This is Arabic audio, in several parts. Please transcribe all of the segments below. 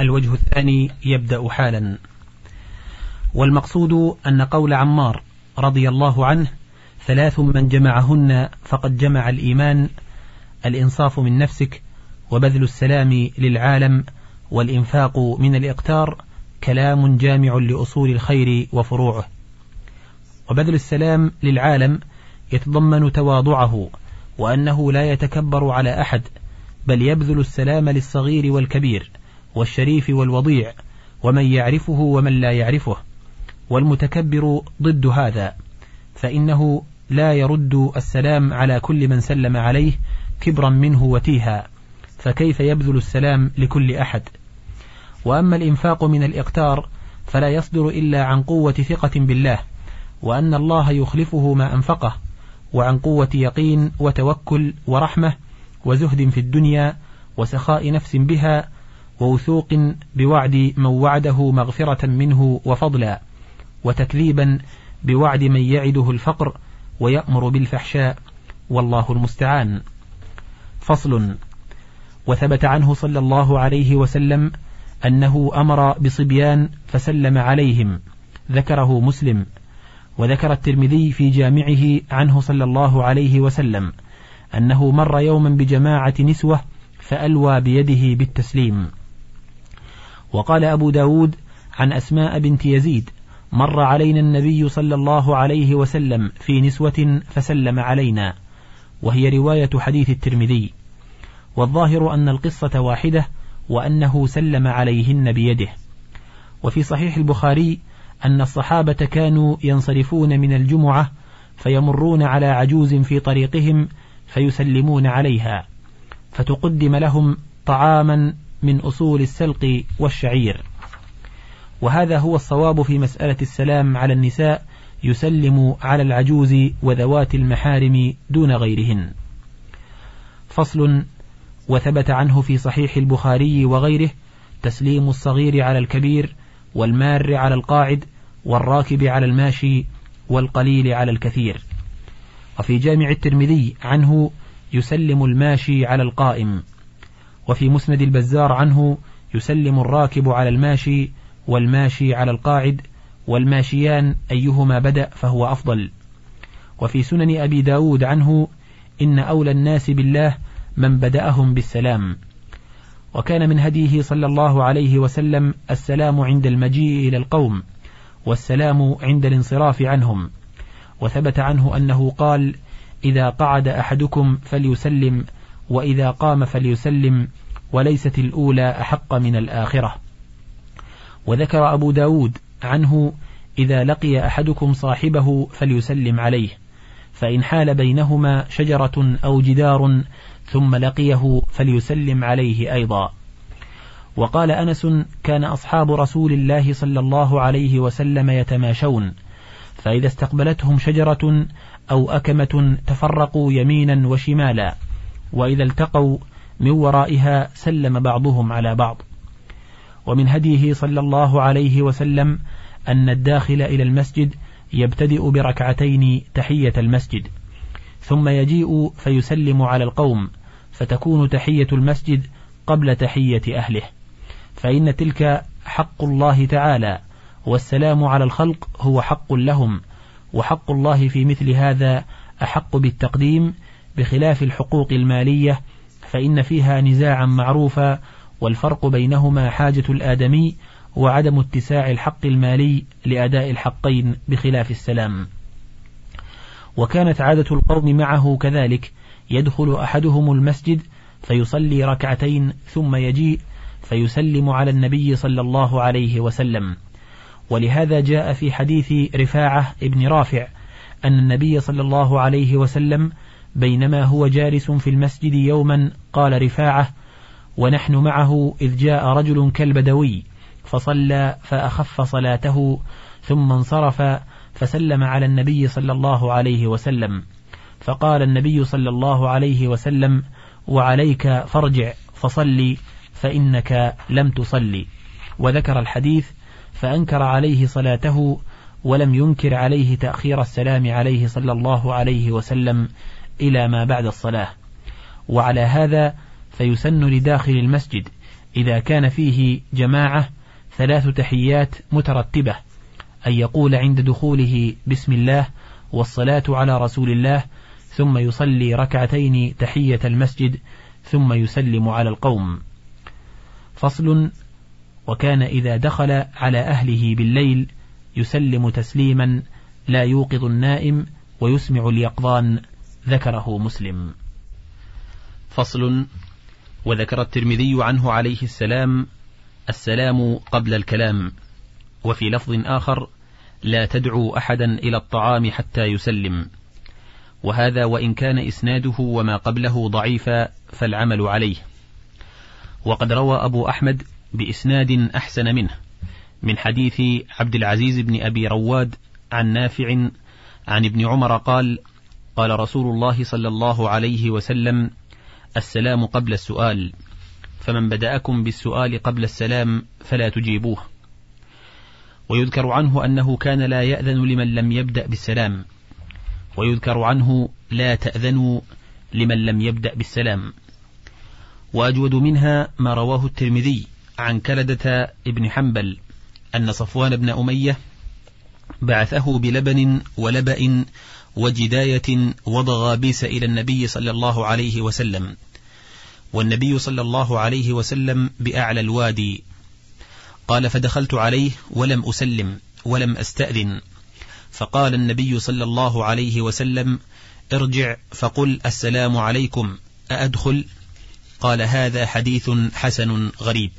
الوجه الثاني يبدأ حالا. والمقصود أن قول عمار رضي الله عنه ثلاث من جمعهن فقد جمع الإيمان الإنصاف من نفسك وبذل السلام للعالم والإنفاق من الإقتار كلام جامع لأصول الخير وفروعه. وبذل السلام للعالم يتضمن تواضعه وأنه لا يتكبر على أحد بل يبذل السلام للصغير والكبير. والشريف والوضيع ومن يعرفه ومن لا يعرفه. والمتكبر ضد هذا فإنه لا يرد السلام على كل من سلم عليه كبرا منه وتيها فكيف يبذل السلام لكل أحد؟ وأما الإنفاق من الإقتار فلا يصدر إلا عن قوة ثقة بالله وأن الله يخلفه ما أنفقه وعن قوة يقين وتوكل ورحمة وزهد في الدنيا وسخاء نفس بها ووثوق بوعد من وعده مغفرة منه وفضلا وتكذيبا بوعد من يعده الفقر ويأمر بالفحشاء والله المستعان. فصل وثبت عنه صلى الله عليه وسلم أنه أمر بصبيان فسلم عليهم ذكره مسلم وذكر الترمذي في جامعه عنه صلى الله عليه وسلم أنه مر يوما بجماعة نسوة فألوى بيده بالتسليم. وقال أبو داود عن أسماء بنت يزيد مر علينا النبي صلى الله عليه وسلم في نسوة فسلم علينا وهي رواية حديث الترمذي. والظاهر أن القصة واحدة وأنه سلم عليهن بيده. وفي صحيح البخاري أن الصحابة كانوا ينصرفون من الجمعة فيمرون على عجوز في طريقهم فيسلمون عليها. فتقدم لهم طعاما من أصول السلق والشعير. وهذا هو الصواب في مسألة السلام على النساء يسلم على العجوز وذوات المحارم دون غيرهن. فصل وثبت عنه في صحيح البخاري وغيره تسليم الصغير على الكبير والمار على القاعد والراكب على الماشي والقليل على الكثير. وفي جامع الترمذي عنه يسلم الماشي على القائم. وفي مسند البزار عنه يسلم الراكب على الماشي والماشي على القاعد والماشيان أيهما بدأ فهو أفضل. وفي سنن أبي داود عنه إن أولى الناس بالله من بدأهم بالسلام. وكان من هديه صلى الله عليه وسلم السلام عند المجيء إلى القوم والسلام عند الانصراف عنهم. وثبت عنه أنه قال إذا قعد أحدكم فليسلم وإذا قام فليسلم وليست الأولى أحق من الآخرة. وذكر أبو داود عنه إذا لقي أحدكم صاحبه فليسلم عليه فإن حال بينهما شجرة أو جدار ثم لقيه فليسلم عليه أيضا. وقال أنس كان أصحاب رسول الله صلى الله عليه وسلم يتماشون فإذا استقبلتهم شجرة أو أكمة تفرقوا يمينا وشمالا. وإذا التقوا من ورائها سلم بعضهم على بعض. ومن هديه صلى الله عليه وسلم أن الداخل إلى المسجد يبتدئ بركعتين تحية المسجد ثم يجيء فيسلم على القوم فتكون تحية المسجد قبل تحية أهله. فإن تلك حق الله تعالى والسلام على الخلق هو حق لهم وحق الله في مثل هذا أحق بالتقديم بخلاف الحقوق المالية فإن فيها نزاعا معروفا والفرق بينهما حاجة الآدمي وعدم اتساع الحق المالي لأداء الحقين بخلاف السلام. وكانت عادة القوم معه كذلك يدخل أحدهم المسجد فيصلي ركعتين ثم يجيء فيسلم على النبي صلى الله عليه وسلم. ولهذا جاء في حديث رفاعة ابن رافع أن النبي صلى الله عليه وسلم بينما هو جالس في المسجد يوما قال رفاعة ونحن معه إذ جاء رجل كالبدوي فصلى فأخف صلاته ثم انصرف فسلم على النبي صلى الله عليه وسلم. فقال النبي صلى الله عليه وسلم وعليك فارجع فصلي فإنك لم تصلي. وذكر الحديث فأنكر عليه صلاته ولم ينكر عليه تأخير السلام عليه صلى الله عليه وسلم. إلى ما بعد الصلاة. وعلى هذا فيسن لداخل المسجد إذا كان فيه جماعة ثلاث تحيات مترتبة أن يقول عند دخوله بسم الله والصلاة على رسول الله ثم يصلي ركعتين تحية المسجد ثم يسلم على القوم. فصل وكان إذا دخل على أهله بالليل يسلم تسليما لا يوقظ النائم ويسمع اليقظان. ذكره مسلم. فصل. وذكر الترمذي عنه عليه السلام السلام قبل الكلام. وفي لفظ آخر لا تدعو أحدا إلى الطعام حتى يسلم. وهذا وإن كان إسناده وما قبله ضعيفا فالعمل عليه. وقد روى أبو أحمد بإسناد أحسن منه من حديث عبد العزيز بن أبي رواد عن نافع عن ابن عمر قال قال رسول الله صلى الله عليه وسلم السلام قبل السؤال فمن بدأكم بالسؤال قبل السلام فلا تجيبوه. ويذكر عنه أنه كان لا يأذن لمن لم يبدأ بالسلام. ويذكر عنه لا تأذنوا لمن لم يبدأ بالسلام. وأجود منها ما رواه الترمذي عن كلدة ابن حنبل أن صفوان بن أمية بعثه بلبن ولبأ وجداية وضغابيس إلى النبي صلى الله عليه وسلم. والنبي صلى الله عليه وسلم بأعلى الوادي. قال فدخلت عليه ولم أسلم ولم أستأذن. فقال النبي صلى الله عليه وسلم ارجع فقل السلام عليكم أأدخل؟ قال هذا حديث حسن غريب.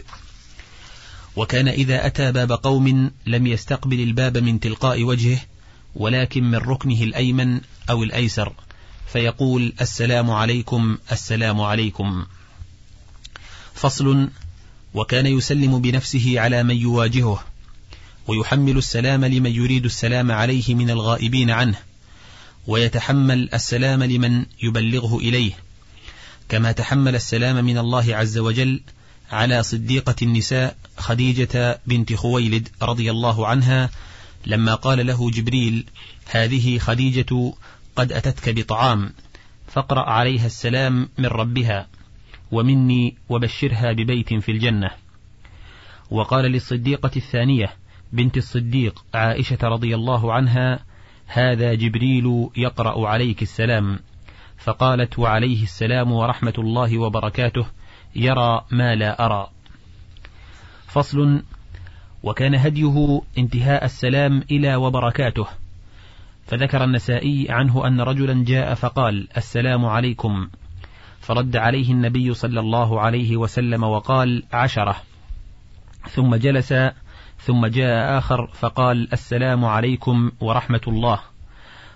وكان إذا أتى باب قوم لم يستقبل الباب من تلقاء وجهه ولكن من ركنه الأيمن أو الأيسر فيقول السلام عليكم السلام عليكم. فصل وكان يسلم بنفسه على من يواجهه ويحمل السلام لمن يريد السلام عليه من الغائبين عنه ويتحمل السلام لمن يبلغه إليه. كما تحمل السلام من الله عز وجل على صديقة النساء خديجة بنت خويلد رضي الله عنها لما قال له جبريل هذه خديجة قد أتتك بطعام فاقرأ عليها السلام من ربها ومني وبشرها ببيت في الجنة. وقال للصديقة الثانية بنت الصديق عائشة رضي الله عنها هذا جبريل يقرأ عليك السلام. فقالت وعليه السلام ورحمة الله وبركاته يرى ما لا أرى. فصل وكان هديه انتهاء السلام إلى وبركاته. فذكر النسائي عنه أن رجلا جاء فقال السلام عليكم. فرد عليه النبي صلى الله عليه وسلم وقال عشرة. ثم جلس ثم جاء آخر فقال السلام عليكم ورحمة الله.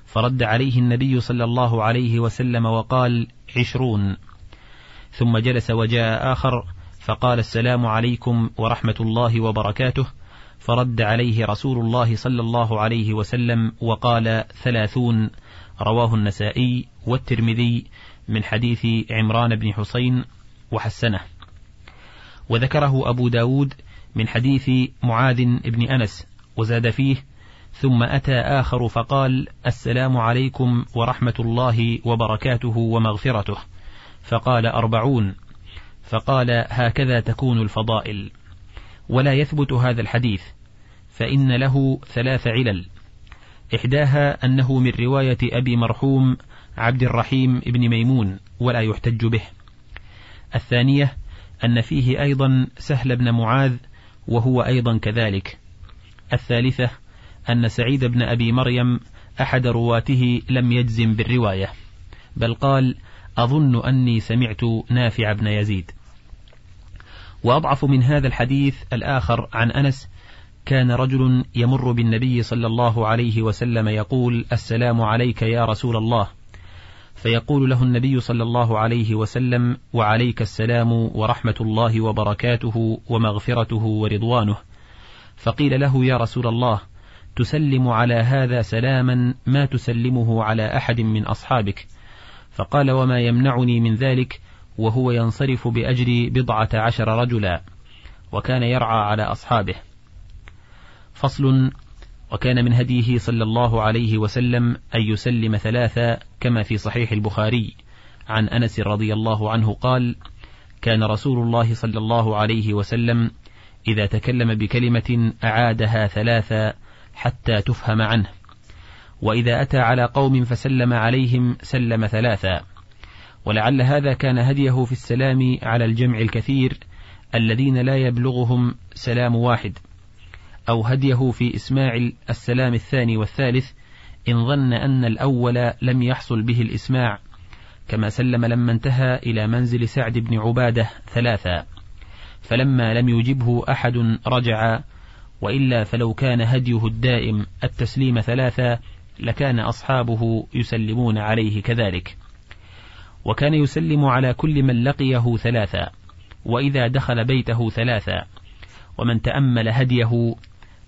فرد عليه النبي صلى الله عليه وسلم وقال عشرون. ثم جلس وجاء آخر فقال السلام عليكم ورحمة الله وبركاته. فرد عليه رسول الله صلى الله عليه وسلم وقال ثلاثون. رواه النسائي والترمذي من حديث عمران بن حسين وحسنه. وذكره أبو داود من حديث معاذ بن أنس وزاد فيه. ثم أتى آخر فقال السلام عليكم ورحمة الله وبركاته ومغفرته. فقال أربعون. فقال هكذا تكون الفضائل. ولا يثبت هذا الحديث فإن له ثلاث علل. إحداها أنه من رواية أبي مرحوم عبد الرحيم بن ميمون ولا يحتج به. الثانية أن فيه أيضا سهل بن معاذ وهو أيضا كذلك. الثالثة أن سعيد بن أبي مريم أحد رواته لم يجزم بالرواية بل قال أظن أني سمعت نافع بن يزيد. وأضعف من هذا الحديث الآخر عن أنس كان رجل يمر بالنبي صلى الله عليه وسلم يقول السلام عليك يا رسول الله. فيقول له النبي صلى الله عليه وسلم وعليك السلام ورحمة الله وبركاته ومغفرته ورضوانه. فقيل له يا رسول الله تسلم على هذا سلاما ما تسلمه على أحد من أصحابك. فقال وما يمنعني من ذلك وهو ينصرف بأجر بضعة عشر رجلا وكان يرعى على أصحابه. فصل وكان من هديه صلى الله عليه وسلم أن يسلم ثلاثا كما في صحيح البخاري. عن أنس رضي الله عنه قال كان رسول الله صلى الله عليه وسلم إذا تكلم بكلمة أعادها ثلاثا حتى تفهم عنه وإذا أتى على قوم فسلم عليهم سلم ثلاثا ولعل هذا كان هديه في السلام على الجمع الكثير الذين لا يبلغهم سلام واحد أو هديه في إسماع السلام الثاني والثالث إن ظن أن الأول لم يحصل به الإسماع كما سلم لما انتهى إلى منزل سعد بن عبادة ثلاثا فلما لم يجبه أحد رجع وإلا فلو كان هديه الدائم التسليم ثلاثا لكان أصحابه يسلمون عليه كذلك. وكان يسلم على كل من لقيه ثلاثا وإذا دخل بيته ثلاثا ومن تأمل هديه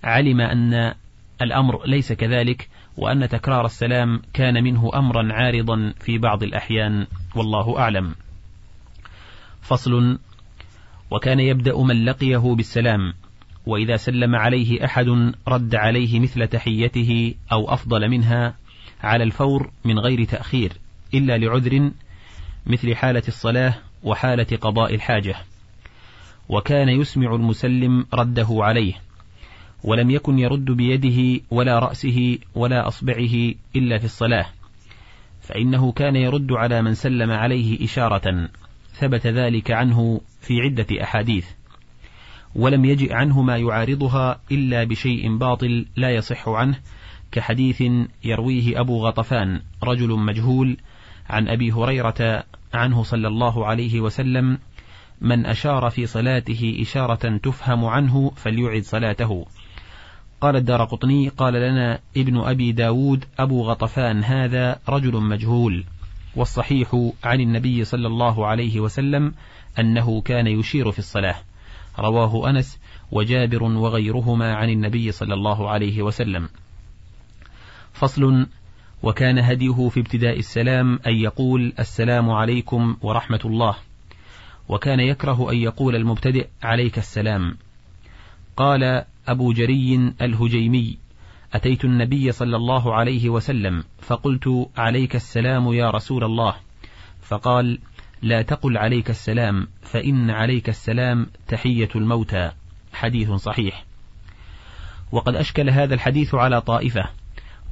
علم أن الأمر ليس كذلك وأن تكرار السلام كان منه أمرا عارضا في بعض الأحيان والله أعلم. فصل وكان يبدأ من لقيه بالسلام وإذا سلم عليه أحد رد عليه مثل تحيته أو أفضل منها على الفور من غير تأخير إلا لعذر مثل حالة الصلاة وحالة قضاء الحاجة. وكان يسمع المسلم رده عليه ولم يكن يرد بيده ولا رأسه ولا أصبعه إلا في الصلاة. فإنه كان يرد على من سلم عليه إشارة ثبت ذلك عنه في عدة أحاديث. ولم يجئ عنه ما يعارضها إلا بشيء باطل لا يصح عنه كحديث يرويه أبو غطفان رجل مجهول عن أبي هريرة عنه صلى الله عليه وسلم من أشار في صلاته إشارة تفهم عنه فليعد صلاته. قال الدار قطني قال لنا ابن أبي داود أبو غطفان هذا رجل مجهول والصحيح عن النبي صلى الله عليه وسلم أنه كان يشير في الصلاة. رواه أنس وجابر وغيرهما عن النبي صلى الله عليه وسلم. فصل وكان هديه في ابتداء السلام أن يقول السلام عليكم ورحمة الله وكان يكره أن يقول المبتدئ عليك السلام. قال أبو جري الهجيمي أتيت النبي صلى الله عليه وسلم فقلت عليك السلام يا رسول الله. فقال لا تقل عليك السلام فإن عليك السلام تحية الموتى. حديث صحيح. وقد أشكل هذا الحديث على طائفة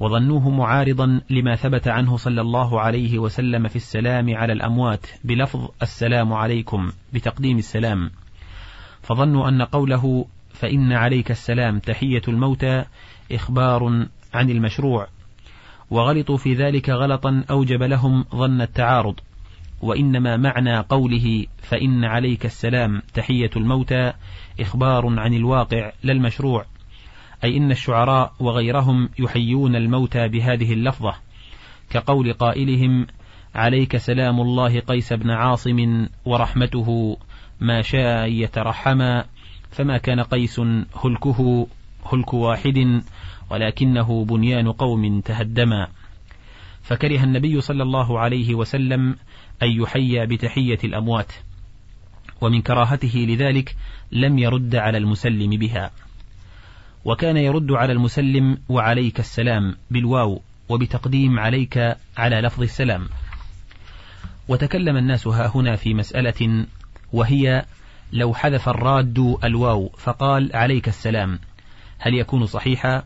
وظنوه معارضا لما ثبت عنه صلى الله عليه وسلم في السلام على الأموات بلفظ السلام عليكم بتقديم السلام. فظنوا أن قوله فإن عليك السلام تحية الموتى إخبار عن المشروع. وغلطوا في ذلك غلطا أوجب لهم ظن التعارض. وإنما معنى قوله فإن عليك السلام تحية الموتى إخبار عن الواقع لا المشروع. أي إن الشعراء وغيرهم يحيون الموتى بهذه اللفظة كقول قائلهم عليك سلام الله قيس بن عاصم ورحمته ما شاء يترحما فما كان قيس هلكه هلك واحد ولكنه بنيان قوم تهدما. فكره النبي صلى الله عليه وسلم أن يحيى بتحية الأموات ومن كراهته لذلك لم يرد على المسلم بها. وكان يرد على المسلم وعليك السلام بالواو وبتقديم عليك على لفظ السلام. وتكلم الناس ها هنا في مسألة وهي لو حذف الراد الواو فقال عليك السلام هل يكون صحيحا؟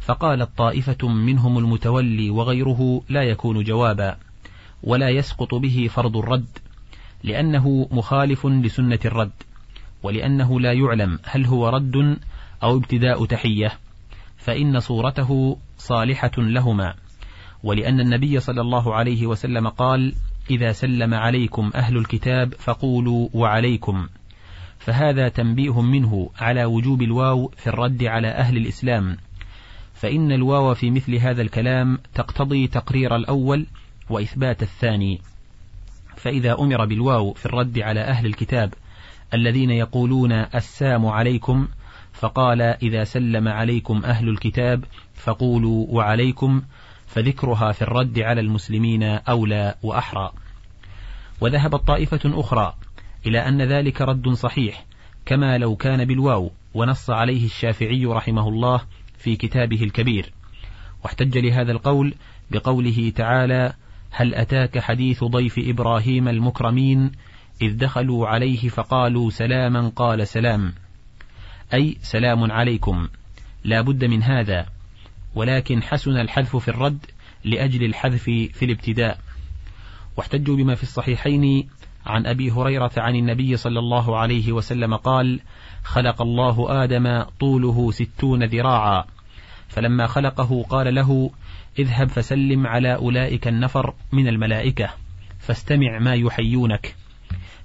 فقالت طائفة منهم المتولي وغيره لا يكون جوابا ولا يسقط به فرض الرد لأنه مخالف لسنة الرد ولأنه لا يعلم هل هو رد أو ابتداء تحية فإن صورته صالحة لهما. ولأن النبي صلى الله عليه وسلم قال إذا سلم عليكم أهل الكتاب فقولوا وعليكم. فهذا تنبيه منه على وجوب الواو في الرد على أهل الإسلام. فإن الواو في مثل هذا الكلام تقتضي تقرير الأول وإثبات الثاني. فإذا أمر بالواو في الرد على أهل الكتاب الذين يقولون السام عليكم فقال إذا سلم عليكم أهل الكتاب فقولوا وعليكم فذكرها في الرد على المسلمين أولى وأحرى. وذهبت طائفة أخرى إلى أن ذلك رد صحيح كما لو كان بالواو ونص عليه الشافعي رحمه الله في كتابه الكبير. واحتج لهذا القول بقوله تعالى هل أتاك حديث ضيف إبراهيم المكرمين إذ دخلوا عليه فقالوا سلاما قال سلام أي سلام عليكم. لا بد من هذا. ولكن حسن الحذف في الرد لأجل الحذف في الابتداء. واحتجوا بما في الصحيحين عن أبي هريرة عن النبي صلى الله عليه وسلم قال خلق الله آدم طوله ستون ذراعا. فلما خلقه قال له اذهب فسلم على أولئك النفر من الملائكة فاستمع ما يحيونك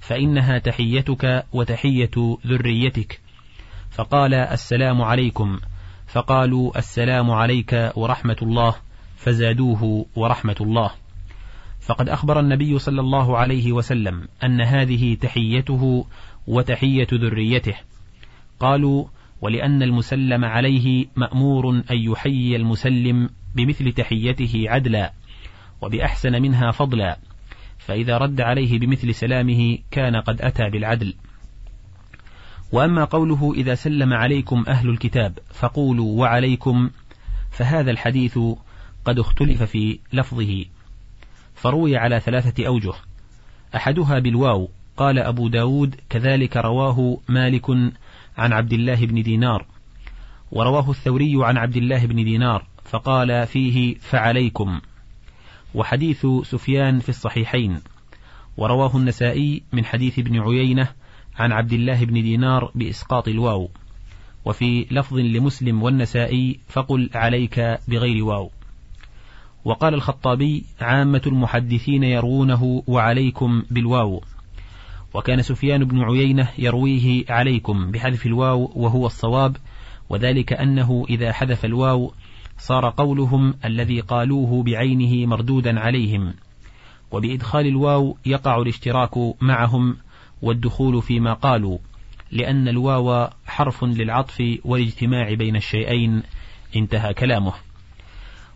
فإنها تحيتك وتحية ذريتك. فقال السلام عليكم. فقالوا السلام عليك ورحمة الله فزادوه ورحمة الله. فقد أخبر النبي صلى الله عليه وسلم أن هذه تحيته وتحية ذريته. قالوا ولأن المسلم عليه مأمور أن يحيي المسلم بمثل تحيته عدلا وبأحسن منها فضلا فإذا رد عليه بمثل سلامه كان قد أتى بالعدل. وأما قوله إذا سلم عليكم أهل الكتاب فقولوا وعليكم فهذا الحديث قد اختلف في لفظه. فروي على ثلاثة أوجه. أحدها بالواو قال أبو داود كذلك رواه مالك عن عبد الله بن دينار. ورواه الثوري عن عبد الله بن دينار فقال فيه فعليكم. وحديث سفيان في الصحيحين. ورواه النسائي من حديث ابن عيينة عن عبد الله بن دينار بإسقاط الواو. وفي لفظ لمسلم والنسائي فقل عليك بغير واو. وقال الخطابي عامة المحدثين يروونه وعليكم بالواو. وكان سفيان بن عيينة يرويه عليكم بحذف الواو وهو الصواب. وذلك أنه إذا حذف الواو صار قولهم الذي قالوه بعينه مردودا عليهم. وبإدخال الواو يقع الاشتراك معهم والدخول فيما قالوا لأن الواو حرف للعطف والاجتماع بين الشيئين. انتهى كلامه.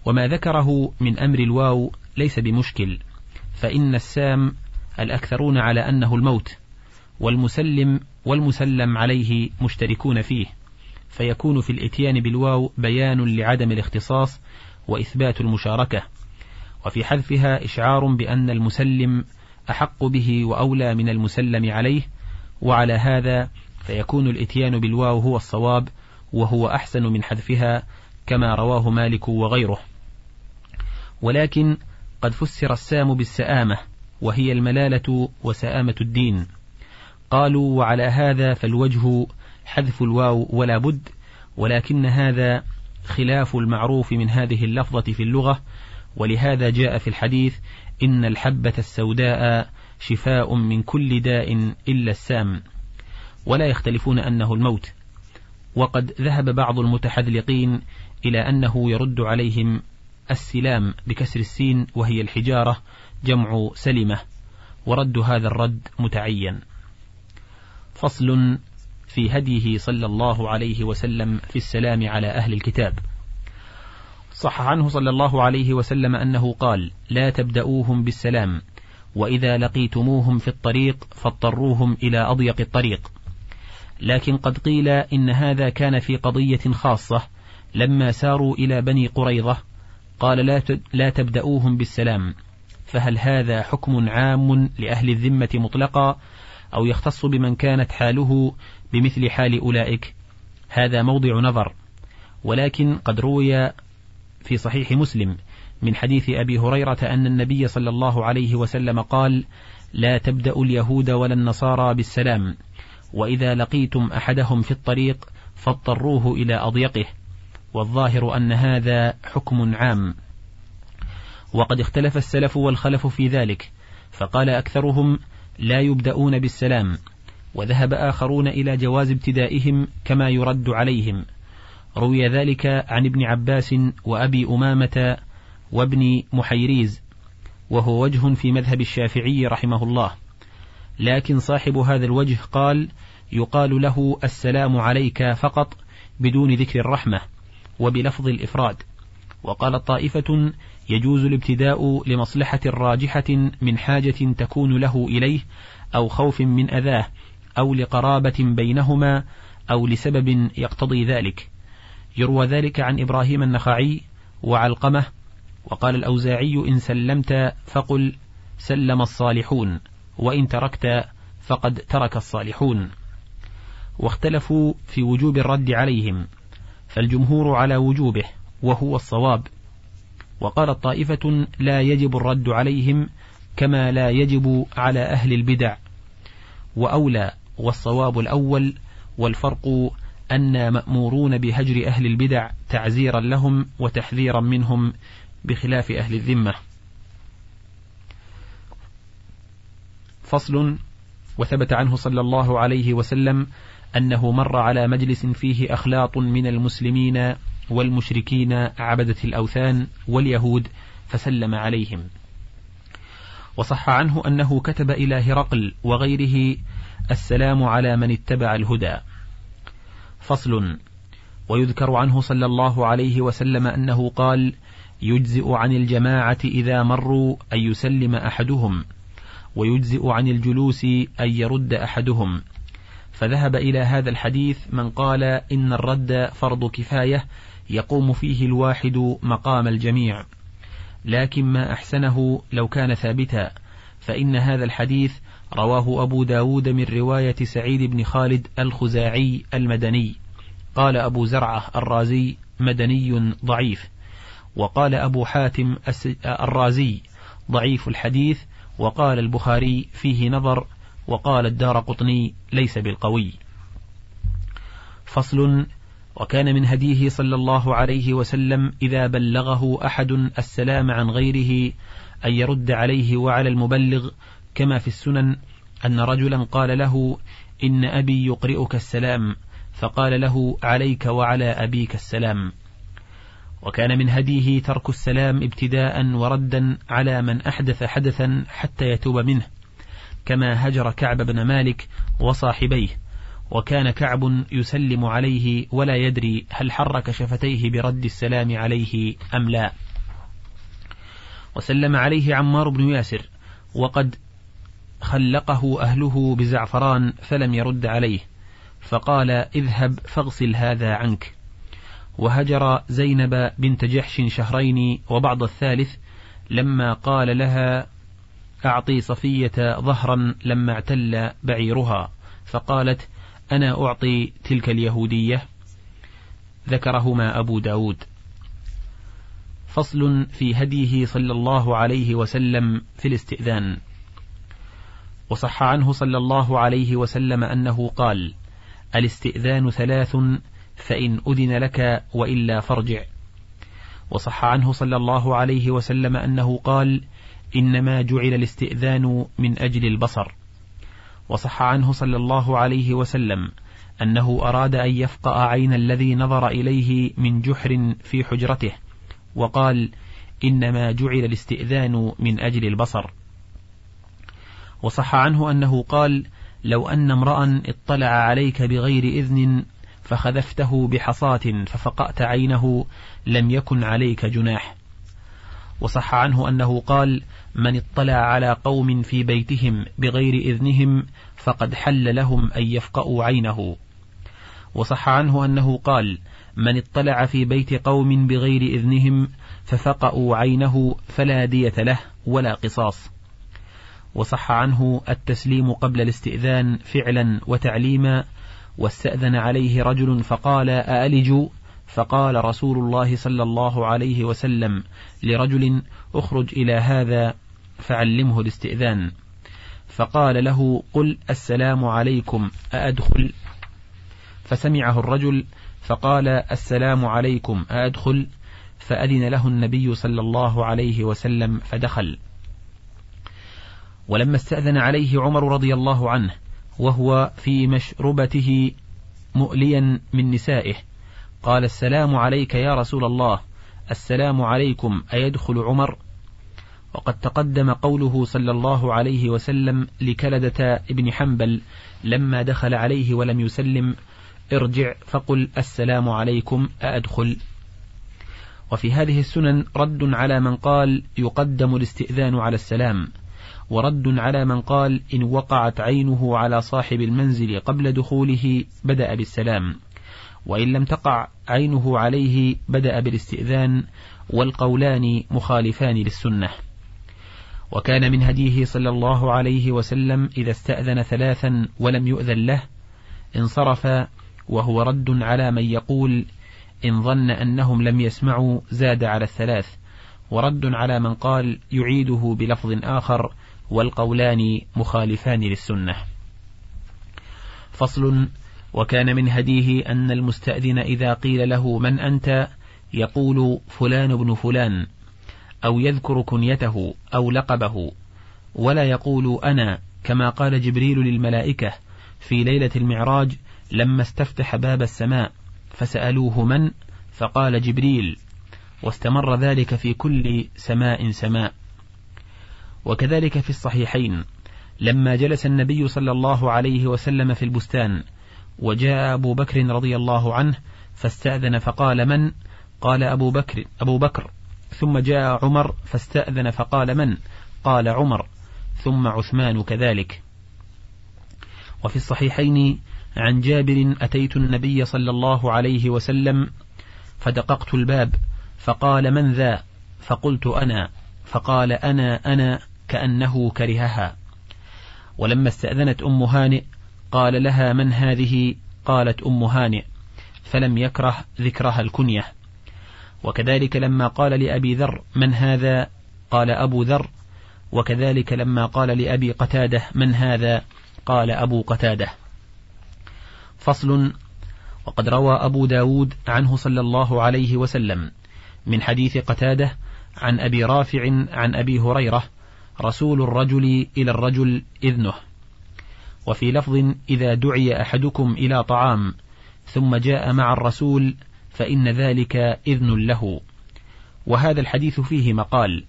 وما ذكره من أمر الواو ليس بمشكل فإن السام الأكثرون على أنه الموت والمسلم والمسلم عليه مشتركون فيه فيكون في الإتيان بالواو بيان لعدم الاختصاص وإثبات المشاركة. وفي حذفها إشعار بأن المسلم أحق به وأولى من المسلم عليه وعلى هذا فيكون الإتيان بالواو هو الصواب وهو أحسن من حذفها كما رواه مالك وغيره. ولكن قد فسر السام بالسآمة وهي الملالة وسآمة الدين. قالوا وعلى هذا فالوجه حذف الواو ولا بد ولكن هذا خلاف المعروف من هذه اللفظة في اللغة ولهذا جاء في الحديث إن الحبة السوداء شفاء من كل داء إلا السام. ولا يختلفون أنه الموت. وقد ذهب بعض المتحذلقين إلى أنه يرد عليهم السلام بكسر السين وهي الحجارة جمع سلمة ورد هذا الرد متعين. فصل في هديه صلى الله عليه وسلم في السلام على أهل الكتاب. صح عنه صلى الله عليه وسلم أنه قال لا تبدأوهم بالسلام وإذا لقيتموهم في الطريق فاضطروهم إلى أضيق الطريق. لكن قد قيل إن هذا كان في قضية خاصة لما ساروا إلى بني قريظة قال لا تبدأوهم بالسلام فهل هذا حكم عام لأهل الذمة مطلقا أو يختص بمن كانت حاله بمثل حال أولئك؟ هذا موضع نظر ولكن قد روي في صحيح مسلم من حديث أبي هريرة أن النبي صلى الله عليه وسلم قال لا تبدأ اليهود ولا النصارى بالسلام وإذا لقيتم أحدهم في الطريق فاضطروه إلى أضيقه والظاهر أن هذا حكم عام. وقد اختلف السلف والخلف في ذلك فقال أكثرهم لا يبدأون بالسلام وذهب آخرون إلى جواز ابتدائهم كما يرد عليهم. روي ذلك عن ابن عباس وأبي أمامة وابن محيريز وهو وجه في مذهب الشافعي رحمه الله. لكن صاحب هذا الوجه قال يقال له السلام عليك فقط بدون ذكر الرحمة وبلفظ الإفراد. وقال طائفة يجوز الابتداء لمصلحة راجحة من حاجة تكون له إليه أو خوف من أذاه أو لقرابة بينهما أو لسبب يقتضي ذلك. يروى ذلك عن إبراهيم النخعي وعلقمة وقال الأوزاعي إن سلمت فقل سلم الصالحون وإن تركت فقد ترك الصالحون. واختلفوا في وجوب الرد عليهم فالجمهور على وجوبه وهو الصواب. وقالت طائفة لا يجب الرد عليهم كما لا يجب على أهل البدع. وأولى والصواب الأول والفرق أن مأمورون بهجر أهل البدع تعزيرا لهم وتحذيرا منهم بخلاف أهل الذمة. فصل وثبت عنه صلى الله عليه وسلم أنه مر على مجلس فيه أخلاط من المسلمين والمشركين عبدة الأوثان واليهود فسلم عليهم. وصح عنه أنه كتب إلى هرقل وغيره السلام على من اتبع الهدى. فصل. ويذكر عنه صلى الله عليه وسلم أنه قال يجزئ عن الجماعة إذا مروا أن يسلم أحدهم ويجزئ عن الجلوس أن يرد أحدهم. فذهب إلى هذا الحديث من قال إن الرد فرض كفاية يقوم فيه الواحد مقام الجميع. لكن ما أحسنه لو كان ثابتا فإن هذا الحديث رواه أبو داود من رواية سعيد بن خالد الخزاعي المدني. قال أبو زرعة الرازي مدني ضعيف وقال أبو حاتم الرازي ضعيف الحديث وقال البخاري فيه نظر وقال الدار قطني ليس بالقوي فصل وكان من هديه صلى الله عليه وسلم إذا بلغه أحد السلام عن غيره أن يرد عليه وعلى المبلغ كما في السنن أن رجلا قال له إن أبي يقرئك السلام فقال له عليك وعلى أبيك السلام. وكان من هديه ترك السلام ابتداء وردا على من أحدث حدثا حتى يتوب منه كما هجر كعب بن مالك وصاحبيه. وكان كعب يسلم عليه ولا يدري هل حرك شفتيه برد السلام عليه أم لا. وسلم عليه عمار بن ياسر وقد خلقه أهله بزعفران فلم يرد عليه فقال اذهب فاغسل هذا عنك. وهجر زينب بنت جحش شهرين وبعض الثالث لما قال لها أعطي صفية ظهرا لما اعتل بعيرها. فقالت أنا أعطي تلك اليهودية. ذكرهما أبو داود. فصل في هديه صلى الله عليه وسلم في الاستئذان. وصح عنه صلى الله عليه وسلم أنه قال الاستئذان ثلاث فإن أذن لك وإلا فارجع. وصح عنه صلى الله عليه وسلم أنه قال إنما جعل الاستئذان من أجل البصر. وصح عنه صلى الله عليه وسلم أنه أراد أن يفقأ عين الذي نظر إليه من جحر في حجرته وقال إنما جعل الاستئذان من أجل البصر. وصح عنه أنه قال لو أن امرأ اطلع عليك بغير إذن فخذفته بحصاة ففقأت عينه لم يكن عليك جناح وصح عنه أنه قال من اطلع على قوم في بيتهم بغير إذنهم فقد حل لهم أن يفقأوا عينه وصح عنه أنه قال من اطلع في بيت قوم بغير إذنهم ففقأوا عينه فلا دية له ولا قصاص وصح عنه التسليم قبل الاستئذان فعلا وتعليما واستأذن عليه رجل فقال أألج؟ فقال رسول الله صلى الله عليه وسلم لرجل اخرج إلى هذا فعلمه الاستئذان. فقال له قل السلام عليكم أأدخل؟ فسمعه الرجل فقال السلام عليكم أأدخل؟ فأذن له النبي صلى الله عليه وسلم فدخل. ولما استأذن عليه عمر رضي الله عنه وهو في مشربته مؤليا من نسائه قال السلام عليك يا رسول الله السلام عليكم أيدخل عمر؟ وقد تقدم قوله صلى الله عليه وسلم لكلدة ابن حنبل لما دخل عليه ولم يسلم ارجع فقل السلام عليكم أأدخل وفي هذه السنن رد على من قال يقدم الاستئذان على السلام. ورد على من قال إن وقعت عينه على صاحب المنزل قبل دخوله بدأ بالسلام وإن لم تقع عينه عليه بدأ بالاستئذان والقولان مخالفان للسنة. وكان من هديه صلى الله عليه وسلم إذا استأذن ثلاثا ولم يؤذن له انصرف وهو رد على من يقول إن ظن أنهم لم يسمعوا زاد على الثلاث ورد على من قال يعيده بلفظ آخر والقولان مخالفان للسنة. فصل وكان من هديه أن المستأذن إذا قيل له من أنت يقول فلان بن فلان أو يذكر كنيته أو لقبه ولا يقول أنا كما قال جبريل للملائكة في ليلة المعراج لما استفتح باب السماء فسألوه من؟ فقال جبريل واستمر ذلك في كل سماء سماء. وكذلك في الصحيحين لما جلس النبي صلى الله عليه وسلم في البستان وجاء أبو بكر رضي الله عنه فاستأذن فقال من؟ قال أبو بكر أبو بكر. ثم جاء عمر فاستأذن فقال من؟ قال عمر. ثم عثمان كذلك. وفي الصحيحين عن جابر أتيت النبي صلى الله عليه وسلم فدققت الباب فقال من ذا؟ فقلت أنا. فقال أنا أنا. كأنه كرهها. ولما استأذنت أم هانئ قال لها من هذه؟ قالت أم هانئ فلم يكره ذكرها الكنية. وكذلك لما قال لأبي ذر من هذا؟ قال أبو ذر. وكذلك لما قال لأبي قتادة من هذا؟ قال أبو قتادة. فصل. وقد روى أبو داود عنه صلى الله عليه وسلم من حديث قتادة عن أبي رافع عن أبي هريرة رسول الرجل إلى الرجل إذنه. وفي لفظ إذا دعي أحدكم إلى طعام ثم جاء مع الرسول فإن ذلك إذن له. وهذا الحديث فيه مقال.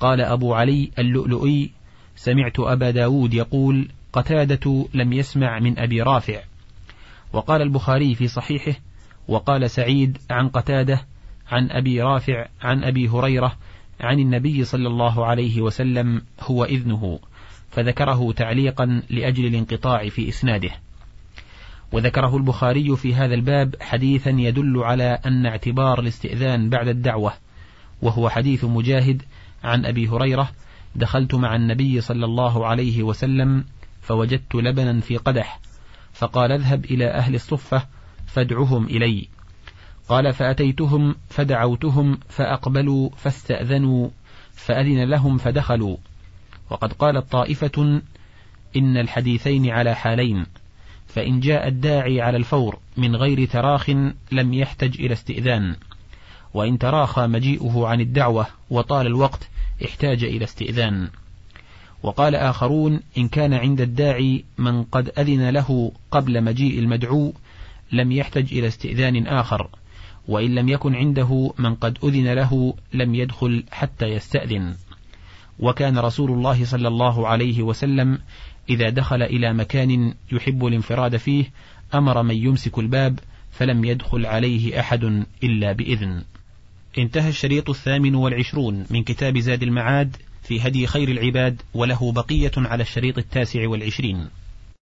قال أبو علي اللؤلؤي سمعت أبا داود يقول قتادة لم يسمع من أبي رافع. وقال البخاري في صحيحه وقال سعيد عن قتادة عن أبي رافع عن أبي هريرة عن النبي صلى الله عليه وسلم هو إذنه فذكره تعليقا لأجل الانقطاع في إسناده. وذكره البخاري في هذا الباب حديثا يدل على أن اعتبار الاستئذان بعد الدعوة وهو حديث مجاهد عن أبي هريرة دخلت مع النبي صلى الله عليه وسلم فوجدت لبنا في قدح فقال اذهب إلى أهل الصفة فادعهم إلي. قال فأتيتهم فدعوتهم فأقبلوا فاستأذنوا فأذن لهم فدخلوا. وقد قالت طائفة إن الحديثين على حالين فإن جاء الداعي على الفور من غير تراخ لم يحتج إلى استئذان. وإن تراخى مجيئه عن الدعوة وطال الوقت احتاج إلى استئذان. وقال آخرون إن كان عند الداعي من قد أذن له قبل مجيء المدعو لم يحتج إلى استئذان آخر. وإن لم يكن عنده من قد أذن له لم يدخل حتى يستأذن. وكان رسول الله صلى الله عليه وسلم إذا دخل إلى مكان يحب الانفراد فيه أمر من يمسك الباب فلم يدخل عليه أحد إلا بإذن. انتهى الشريط الثامن والعشرون من كتاب زاد المعاد في هدي خير العباد وله بقية على الشريط التاسع والعشرين.